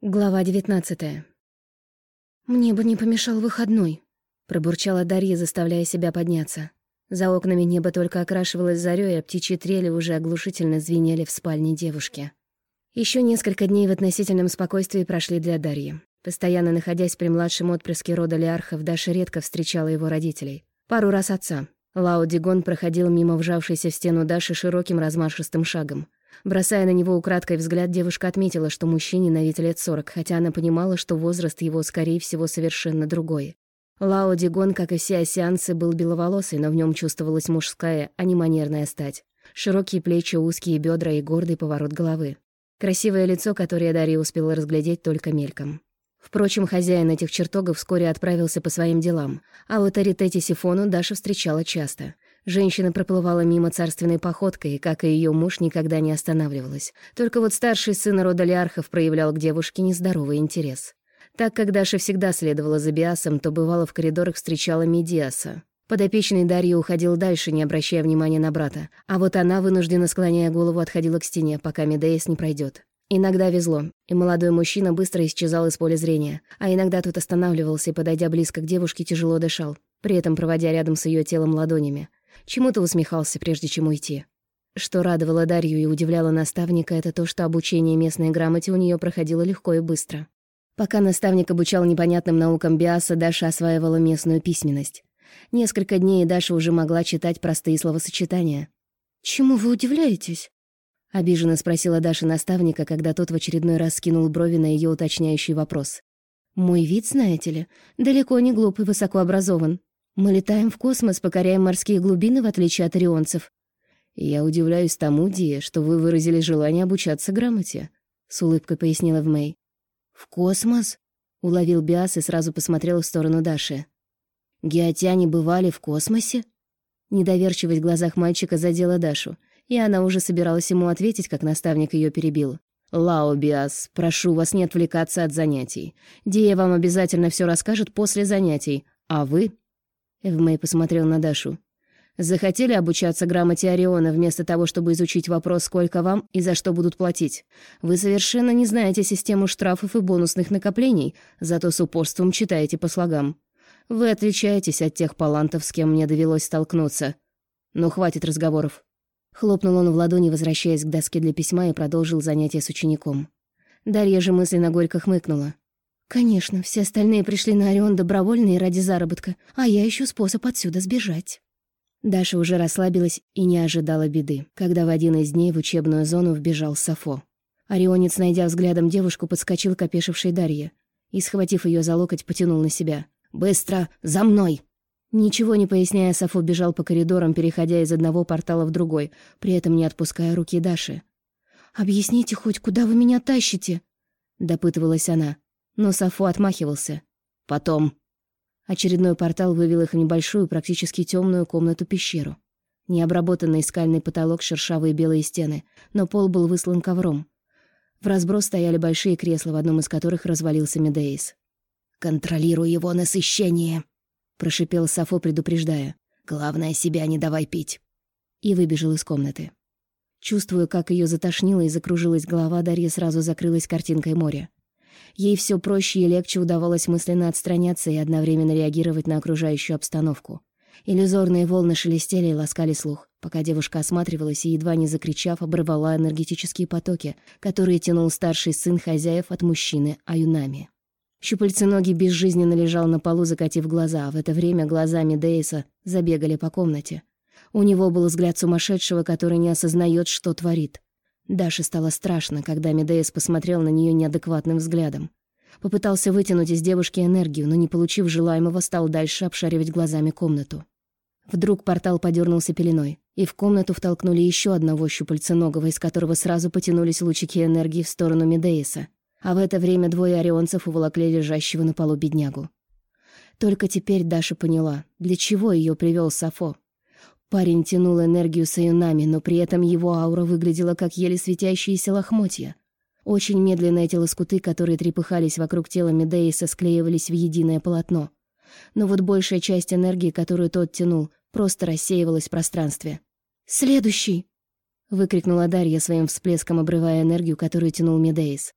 Глава девятнадцатая. «Мне бы не помешал выходной», — пробурчала Дарья, заставляя себя подняться. За окнами небо только окрашивалось зарёй, а птичьи трели уже оглушительно звенели в спальне девушки. Еще несколько дней в относительном спокойствии прошли для Дарьи. Постоянно находясь при младшем отпрыске рода Лиархов, Даша редко встречала его родителей. Пару раз отца. Лао Дигон проходил мимо вжавшейся в стену Даши широким размашистым шагом. Бросая на него украдкой взгляд, девушка отметила, что мужчине на вид лет сорок, хотя она понимала, что возраст его, скорее всего, совершенно другой. Лао Дигон, как и все осянцы, был беловолосый, но в нем чувствовалась мужская, а не манерная стать. Широкие плечи, узкие бедра и гордый поворот головы. Красивое лицо, которое Дарья успела разглядеть только мельком. Впрочем, хозяин этих чертогов вскоре отправился по своим делам, а вот Аритете Сифону Даша встречала часто — Женщина проплывала мимо царственной походкой, как и ее муж, никогда не останавливалась. Только вот старший сын рода Лиархов проявлял к девушке нездоровый интерес. Так как Даша всегда следовала за Биасом, то бывало в коридорах встречала Медиаса. Подопечный Дарья уходил дальше, не обращая внимания на брата. А вот она, вынужденно склоняя голову, отходила к стене, пока Медеяс не пройдет. Иногда везло, и молодой мужчина быстро исчезал из поля зрения, а иногда тот останавливался и, подойдя близко к девушке, тяжело дышал, при этом проводя рядом с ее телом ладонями. Чему-то усмехался, прежде чем уйти. Что радовало Дарью и удивляло наставника, это то, что обучение местной грамоте у нее проходило легко и быстро. Пока наставник обучал непонятным наукам Биаса, Даша осваивала местную письменность. Несколько дней Даша уже могла читать простые словосочетания. «Чему вы удивляетесь?» — обиженно спросила Даша наставника, когда тот в очередной раз скинул брови на ее уточняющий вопрос. «Мой вид, знаете ли, далеко не глуп и высоко образован. Мы летаем в космос, покоряем морские глубины, в отличие от орионцев. Я удивляюсь тому, Ди, что вы выразили желание обучаться грамоте, с улыбкой пояснила в Мэй. В космос? уловил Биас и сразу посмотрел в сторону Даши. Геотяне бывали в космосе? Недоверчивость в глазах мальчика задела Дашу, и она уже собиралась ему ответить, как наставник ее перебил. «Лао Биас, прошу вас не отвлекаться от занятий. Дия вам обязательно все расскажет после занятий, а вы Эвмэй посмотрел на Дашу. «Захотели обучаться грамоте Ориона вместо того, чтобы изучить вопрос, сколько вам и за что будут платить? Вы совершенно не знаете систему штрафов и бонусных накоплений, зато с упорством читаете по слогам. Вы отличаетесь от тех палантов, с кем мне довелось столкнуться. Но хватит разговоров». Хлопнул он в ладони, возвращаясь к доске для письма, и продолжил занятие с учеником. Дарья же мысленно горько хмыкнула. Конечно, все остальные пришли на Орион добровольно и ради заработка, а я ищу способ отсюда сбежать. Даша уже расслабилась и не ожидала беды, когда в один из дней в учебную зону вбежал Сафо. Орионец, найдя взглядом девушку, подскочил к опешившей Дарье и, схватив ее за локоть, потянул на себя. «Быстро! За мной!» Ничего не поясняя, Сафо бежал по коридорам, переходя из одного портала в другой, при этом не отпуская руки Даши. «Объясните хоть, куда вы меня тащите?» — допытывалась она. Но Сафо отмахивался. Потом. Очередной портал вывел их в небольшую, практически темную комнату-пещеру. Необработанный скальный потолок, шершавые белые стены, но пол был выслан ковром. В разброс стояли большие кресла, в одном из которых развалился Медеис. «Контролируй его насыщение!» — прошипел Сафо, предупреждая. «Главное, себя не давай пить!» И выбежал из комнаты. Чувствуя, как ее затошнило и закружилась голова, Дарья сразу закрылась картинкой моря. Ей все проще и легче удавалось мысленно отстраняться и одновременно реагировать на окружающую обстановку. Иллюзорные волны шелестели и ласкали слух, пока девушка осматривалась и, едва не закричав, обрывала энергетические потоки, которые тянул старший сын хозяев от мужчины Аюнами. Щупальцы ноги безжизненно лежал на полу, закатив глаза, а в это время глазами Дейса забегали по комнате. У него был взгляд сумасшедшего, который не осознает, что творит. Даше стало страшно, когда Медеис посмотрел на нее неадекватным взглядом. Попытался вытянуть из девушки энергию, но, не получив желаемого, стал дальше обшаривать глазами комнату. Вдруг портал подернулся пеленой, и в комнату втолкнули еще одного щупальценогого, из которого сразу потянулись лучики энергии в сторону Медеиса. А в это время двое орионцев уволокли лежащего на полу беднягу. Только теперь Даша поняла, для чего ее привел Сафо. Парень тянул энергию Саюнами, но при этом его аура выглядела как еле светящиеся лохмотья. Очень медленно эти лоскуты, которые трепыхались вокруг тела Медеиса, склеивались в единое полотно. Но вот большая часть энергии, которую тот тянул, просто рассеивалась в пространстве. «Следующий!» — выкрикнула Дарья своим всплеском, обрывая энергию, которую тянул Медеис.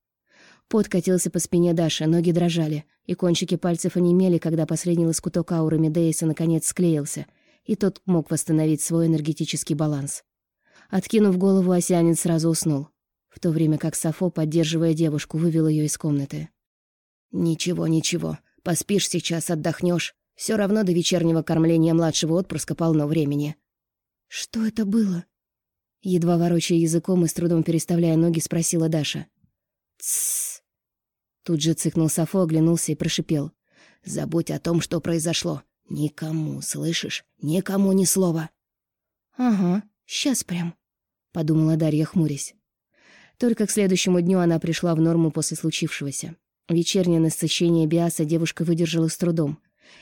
Пот катился по спине Даши, ноги дрожали, и кончики пальцев онемели, когда последний лоскуток ауры Медеиса наконец склеился, и тот мог восстановить свой энергетический баланс. Откинув голову, осянин сразу уснул, в то время как Сафо, поддерживая девушку, вывел ее из комнаты. «Ничего, ничего. Поспишь сейчас, отдохнешь. Все равно до вечернего кормления младшего отпрыска полно времени». «Что это было?» Едва ворочая языком и с трудом переставляя ноги, спросила Даша. «Тссс!» Тут же цыкнул Сафо, оглянулся и прошипел. «Забудь о том, что произошло. Никому, слышишь? Никому ни слова». «Ага, сейчас прям», — подумала Дарья, хмурясь. Только к следующему дню она пришла в норму после случившегося. Вечернее насыщение биаса девушка выдержала с трудом.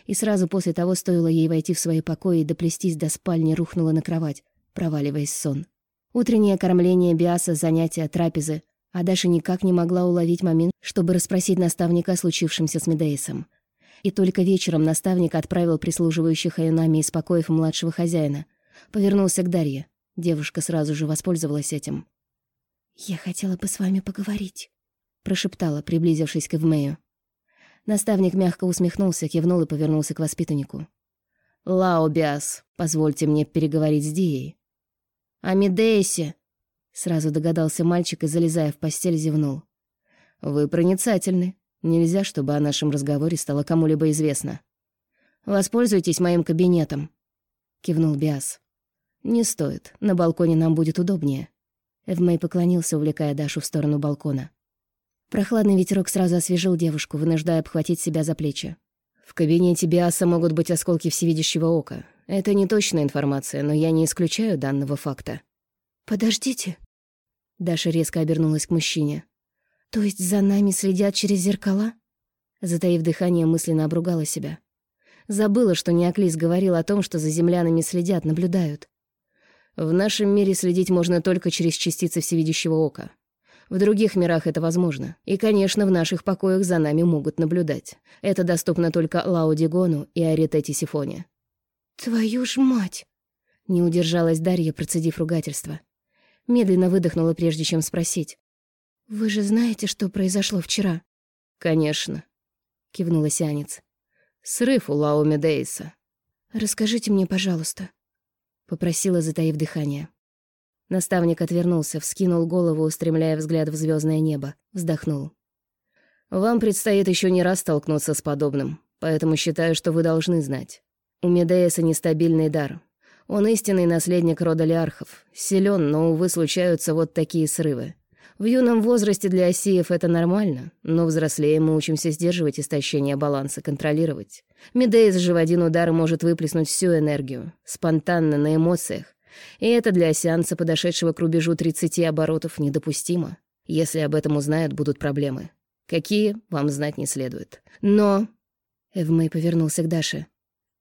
И сразу после того стоило ей войти в свои покои и доплестись до спальни, рухнула на кровать, проваливаясь в сон. Утреннее кормление биаса, занятия, трапезы. А Даша никак не могла уловить момент, чтобы расспросить наставника о случившемся с Медеисом. И только вечером наставник отправил прислуживающих Аюнами из покоев младшего хозяина. Повернулся к Дарье. Девушка сразу же воспользовалась этим. «Я хотела бы с вами поговорить», — прошептала, приблизившись к Эвмею. Наставник мягко усмехнулся, кивнул и повернулся к воспитаннику. «Лаобиас, позвольте мне переговорить с Дией». «О Медейсе», — сразу догадался мальчик и, залезая в постель, зевнул. «Вы проницательны. Нельзя, чтобы о нашем разговоре стало кому-либо известно». «Воспользуйтесь моим кабинетом», — кивнул Биас. «Не стоит. На балконе нам будет удобнее». Эвмей поклонился, увлекая Дашу в сторону балкона. Прохладный ветерок сразу освежил девушку, вынуждая обхватить себя за плечи. «В кабинете Биаса могут быть осколки всевидящего ока. Это не точная информация, но я не исключаю данного факта». «Подождите». Даша резко обернулась к мужчине. «То есть за нами следят через зеркала?» Затаив дыхание, мысленно обругала себя. Забыла, что Неоклис говорил о том, что за землянами следят, наблюдают. В нашем мире следить можно только через частицы всевидящего ока. В других мирах это возможно. И, конечно, в наших покоях за нами могут наблюдать. Это доступно только Лаудигону и Аритете Сифоне. «Твою ж мать!» Не удержалась Дарья, процедив ругательство. Медленно выдохнула, прежде чем спросить. «Вы же знаете, что произошло вчера?» «Конечно», — кивнула Сианец. «Срыв у Лао Медейса». «Расскажите мне, пожалуйста», — попросила, затаив дыхание. Наставник отвернулся, вскинул голову, устремляя взгляд в звездное небо, вздохнул. «Вам предстоит еще не раз столкнуться с подобным, поэтому считаю, что вы должны знать. У Медеяса нестабильный дар. Он истинный наследник рода Лиархов. Силен, но, увы, случаются вот такие срывы. В юном возрасте для осиев это нормально, но взрослее мы учимся сдерживать истощение баланса, контролировать. Медеис же в один удар может выплеснуть всю энергию, спонтанно, на эмоциях, и это для осянца, подошедшего к рубежу 30 оборотов, недопустимо. Если об этом узнают, будут проблемы. Какие, вам знать не следует. Но...» Эвмей повернулся к Даше.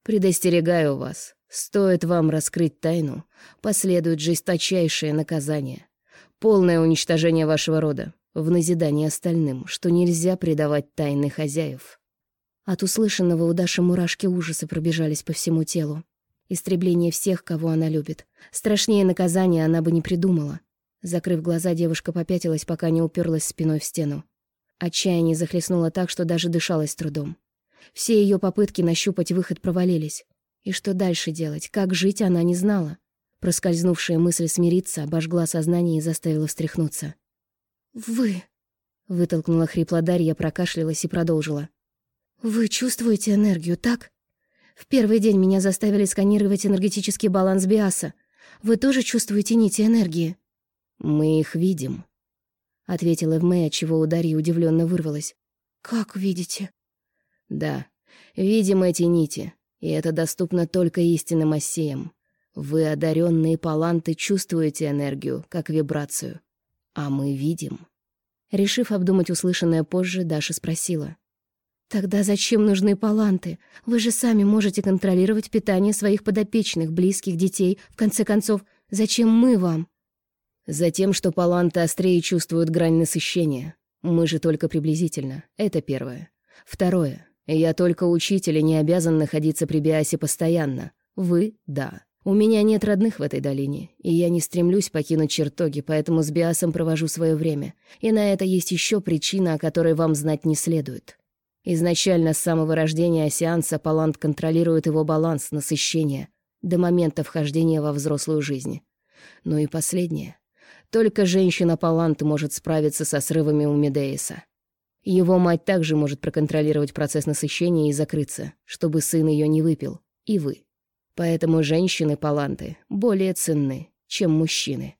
«Предостерегаю вас. Стоит вам раскрыть тайну, последует жесточайшее наказание. Полное уничтожение вашего рода, в назидание остальным, что нельзя предавать тайны хозяев». От услышанного у Даши мурашки ужаса пробежались по всему телу. Истребление всех, кого она любит. Страшнее наказания она бы не придумала. Закрыв глаза, девушка попятилась, пока не уперлась спиной в стену. Отчаяние захлестнуло так, что даже дышалось трудом. Все ее попытки нащупать выход провалились. И что дальше делать, как жить, она не знала. Проскользнувшая мысль смириться обожгла сознание и заставила встряхнуться. «Вы...» — вытолкнула хрипло Дарья, прокашлялась и продолжила. «Вы чувствуете энергию, так?» В первый день меня заставили сканировать энергетический баланс Биаса. Вы тоже чувствуете нити энергии?» «Мы их видим», — ответила Эвмэй, отчего у Дарьи удивленно вырвалась. «Как видите?» «Да, видим эти нити, и это доступно только истинным осеям. Вы, одаренные паланты, чувствуете энергию, как вибрацию. А мы видим». Решив обдумать услышанное позже, Даша спросила. Тогда зачем нужны паланты? Вы же сами можете контролировать питание своих подопечных, близких, детей. В конце концов, зачем мы вам? Затем, что паланты острее чувствуют грань насыщения. Мы же только приблизительно. Это первое. Второе. Я только учитель и не обязан находиться при биасе постоянно. Вы — да. У меня нет родных в этой долине, и я не стремлюсь покинуть чертоги, поэтому с Биасом провожу свое время. И на это есть еще причина, о которой вам знать не следует. Изначально с самого рождения Осеанса Палант контролирует его баланс, насыщение, до момента вхождения во взрослую жизнь. Ну и последнее. Только женщина Палант может справиться со срывами у Медеиса. Его мать также может проконтролировать процесс насыщения и закрыться, чтобы сын ее не выпил. И вы. Поэтому женщины-паланты более ценны, чем мужчины.